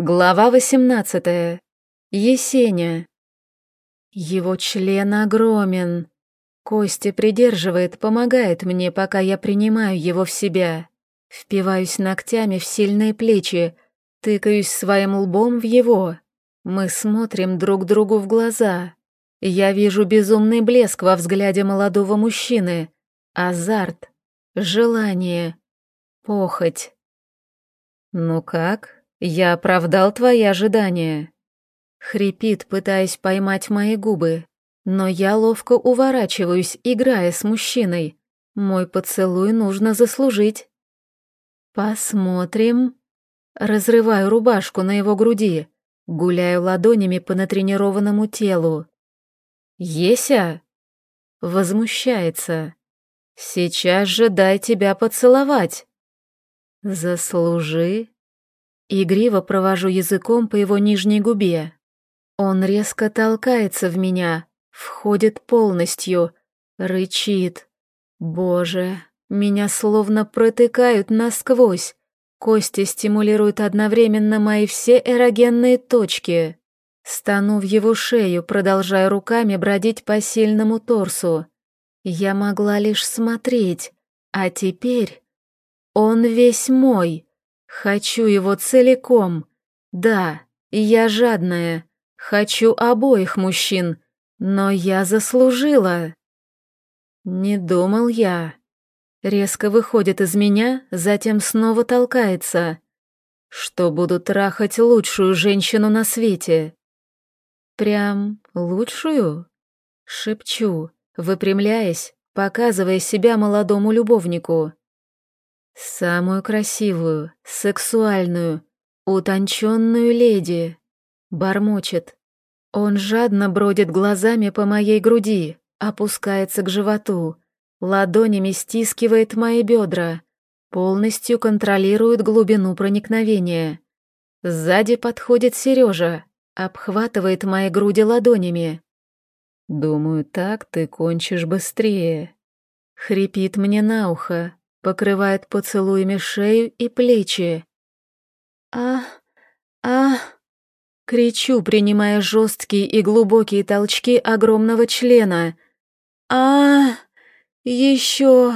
Глава 18. Есеня. Его член огромен. Костя придерживает, помогает мне, пока я принимаю его в себя. Впиваюсь ногтями в сильные плечи, тыкаюсь своим лбом в его. Мы смотрим друг другу в глаза. Я вижу безумный блеск во взгляде молодого мужчины, азарт, желание, похоть. «Ну как?» «Я оправдал твои ожидания». Хрипит, пытаясь поймать мои губы, но я ловко уворачиваюсь, играя с мужчиной. Мой поцелуй нужно заслужить. Посмотрим. Разрываю рубашку на его груди, гуляю ладонями по натренированному телу. «Еся?» Возмущается. «Сейчас же дай тебя поцеловать». «Заслужи», Игриво провожу языком по его нижней губе. Он резко толкается в меня, входит полностью, рычит. Боже, меня словно протыкают насквозь. Кости стимулируют одновременно мои все эрогенные точки. Стану в его шею, продолжая руками бродить по сильному торсу. Я могла лишь смотреть, а теперь он весь мой. Хочу его целиком. Да, я жадная. Хочу обоих мужчин, но я заслужила. Не думал я. Резко выходит из меня, затем снова толкается. Что буду трахать лучшую женщину на свете. Прям лучшую? Шепчу, выпрямляясь, показывая себя молодому любовнику. Самую красивую, сексуальную, утонченную леди. Бормочет. Он жадно бродит глазами по моей груди, опускается к животу, ладонями стискивает мои бедра, полностью контролирует глубину проникновения. Сзади подходит Сережа, обхватывает мои груди ладонями. «Думаю, так ты кончишь быстрее», — хрипит мне на ухо, покрывает поцелуями шею и плечи. «А... а...» Кричу, принимая жесткие и глубокие толчки огромного члена. «А... еще...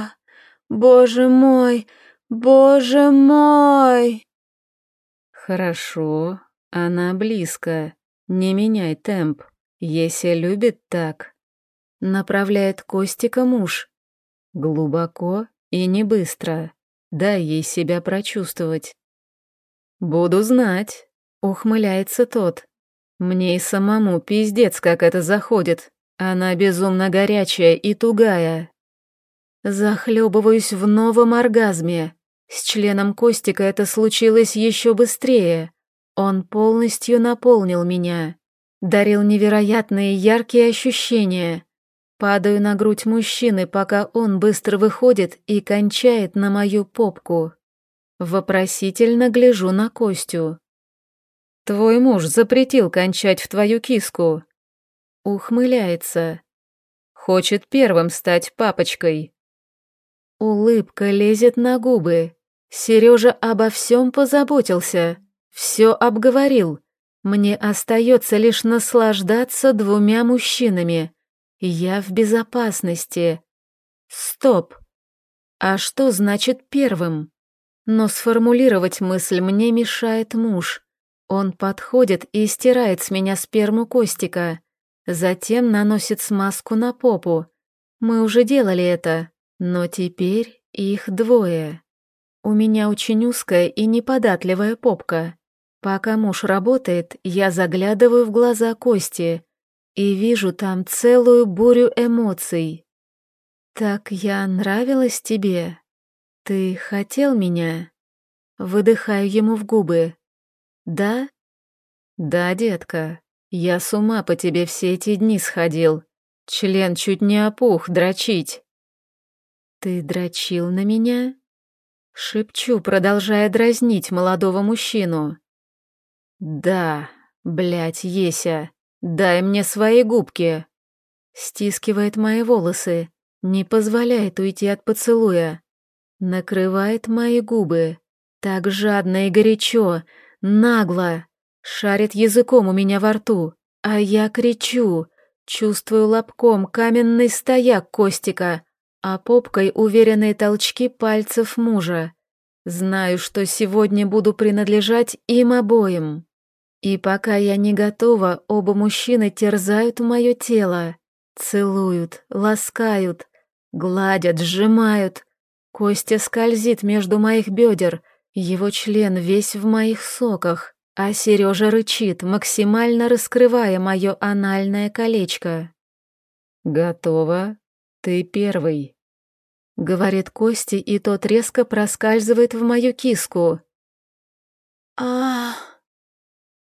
Боже мой! Боже мой!» «Хорошо, она близко. Не меняй темп. Если любит так...» Направляет Костика муж. Глубоко и не быстро. Дай ей себя прочувствовать. Буду знать, ухмыляется тот. Мне и самому пиздец, как это заходит. Она безумно горячая и тугая. Захлебываюсь в новом оргазме. С членом Костика это случилось еще быстрее. Он полностью наполнил меня. Дарил невероятные яркие ощущения. Падаю на грудь мужчины, пока он быстро выходит и кончает на мою попку. Вопросительно гляжу на Костю. «Твой муж запретил кончать в твою киску». Ухмыляется. Хочет первым стать папочкой. Улыбка лезет на губы. Сережа обо всем позаботился, все обговорил. Мне остается лишь наслаждаться двумя мужчинами — я в безопасности. Стоп. А что значит первым? Но сформулировать мысль мне мешает муж. Он подходит и стирает с меня сперму Костика. Затем наносит смазку на попу. Мы уже делали это, но теперь их двое. У меня очень узкая и неподатливая попка. Пока муж работает, я заглядываю в глаза Кости и вижу там целую бурю эмоций. Так я нравилась тебе? Ты хотел меня? Выдыхаю ему в губы. Да? Да, детка. Я с ума по тебе все эти дни сходил. Член чуть не опух дрочить. Ты дрочил на меня? Шепчу, продолжая дразнить молодого мужчину. Да, блядь, Еся. «Дай мне свои губки!» Стискивает мои волосы, не позволяет уйти от поцелуя. Накрывает мои губы. Так жадно и горячо, нагло. шарит языком у меня во рту, а я кричу, чувствую лобком каменный стояк Костика, а попкой уверенные толчки пальцев мужа. Знаю, что сегодня буду принадлежать им обоим. И пока я не готова, оба мужчины терзают мое тело, целуют, ласкают, гладят, сжимают. Костя скользит между моих бедер, его член весь в моих соках, а Сережа рычит, максимально раскрывая мое анальное колечко. «Готово? Ты первый», — говорит Кости, и тот резко проскальзывает в мою киску. а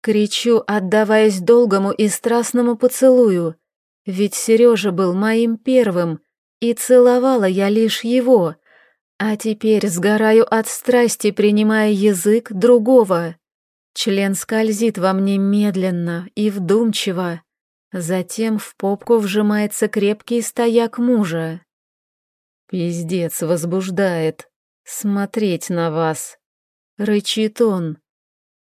Кричу, отдаваясь долгому и страстному поцелую, ведь Сережа был моим первым, и целовала я лишь его, а теперь сгораю от страсти, принимая язык другого. Член скользит во мне медленно и вдумчиво, затем в попку вжимается крепкий стояк мужа. Пиздец возбуждает. Смотреть на вас. Рычит он.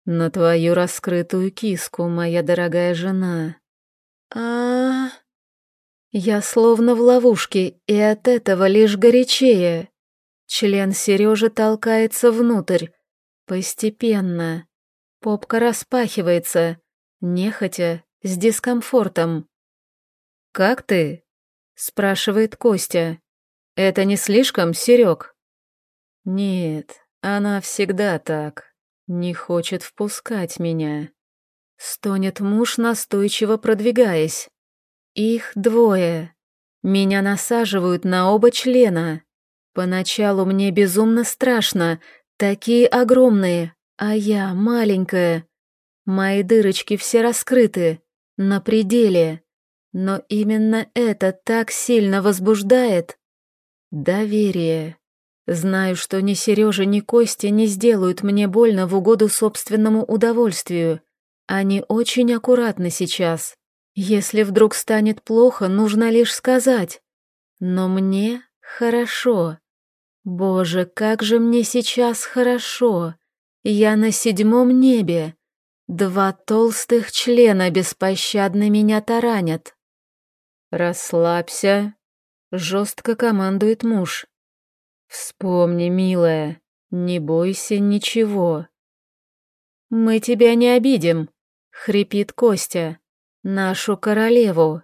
На твою раскрытую киску, моя дорогая жена. А, Я словно в ловушке, и от этого лишь горячее. Член Сережи толкается внутрь. Постепенно. Попка распахивается. Нехотя, с дискомфортом. «Как ты?» — спрашивает Костя. Это не слишком, Серег? Нет, она всегда так. Не хочет впускать меня. Стонет муж, настойчиво продвигаясь. Их двое. Меня насаживают на оба члена. Поначалу мне безумно страшно, такие огромные, а я маленькая. Мои дырочки все раскрыты, на пределе. Но именно это так сильно возбуждает. Доверие. Знаю, что ни Сережа, ни Костя не сделают мне больно в угоду собственному удовольствию. Они очень аккуратны сейчас. Если вдруг станет плохо, нужно лишь сказать. Но мне хорошо. Боже, как же мне сейчас хорошо. Я на седьмом небе. Два толстых члена беспощадно меня таранят. «Расслабься», Жестко командует муж. «Вспомни, милая, не бойся ничего». «Мы тебя не обидим», — хрипит Костя. «Нашу королеву».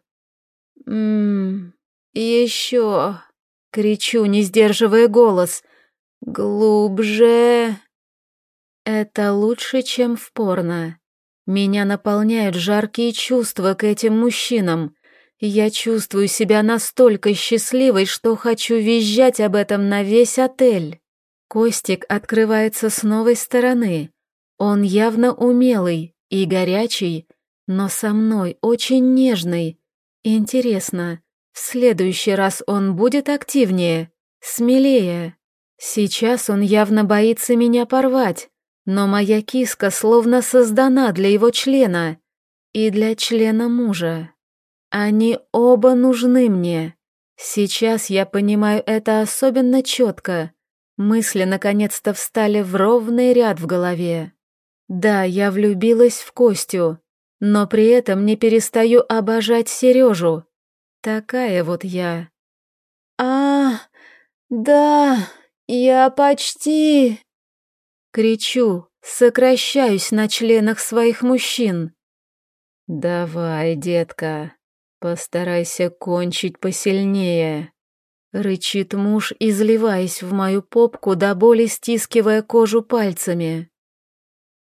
«Ммм, еще...» — кричу, не сдерживая голос. «Глубже...» Это лучше, чем в порно. Меня наполняют жаркие чувства к этим мужчинам. Я чувствую себя настолько счастливой, что хочу визжать об этом на весь отель. Костик открывается с новой стороны. Он явно умелый и горячий, но со мной очень нежный. Интересно, в следующий раз он будет активнее, смелее. Сейчас он явно боится меня порвать, но моя киска словно создана для его члена и для члена мужа. Они оба нужны мне. Сейчас я понимаю это особенно четко. Мысли наконец-то встали в ровный ряд в голове. Да, я влюбилась в Костю, но при этом не перестаю обожать Сережу. Такая вот я. А, да, я почти... Кричу, сокращаюсь на членах своих мужчин. «Давай, детка», «Постарайся кончить посильнее», — рычит муж, изливаясь в мою попку, до боли стискивая кожу пальцами.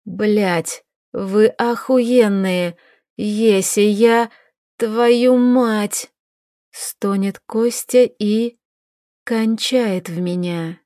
Блять, вы охуенные! Еси, я... Твою мать!» Стонет Костя и... кончает в меня.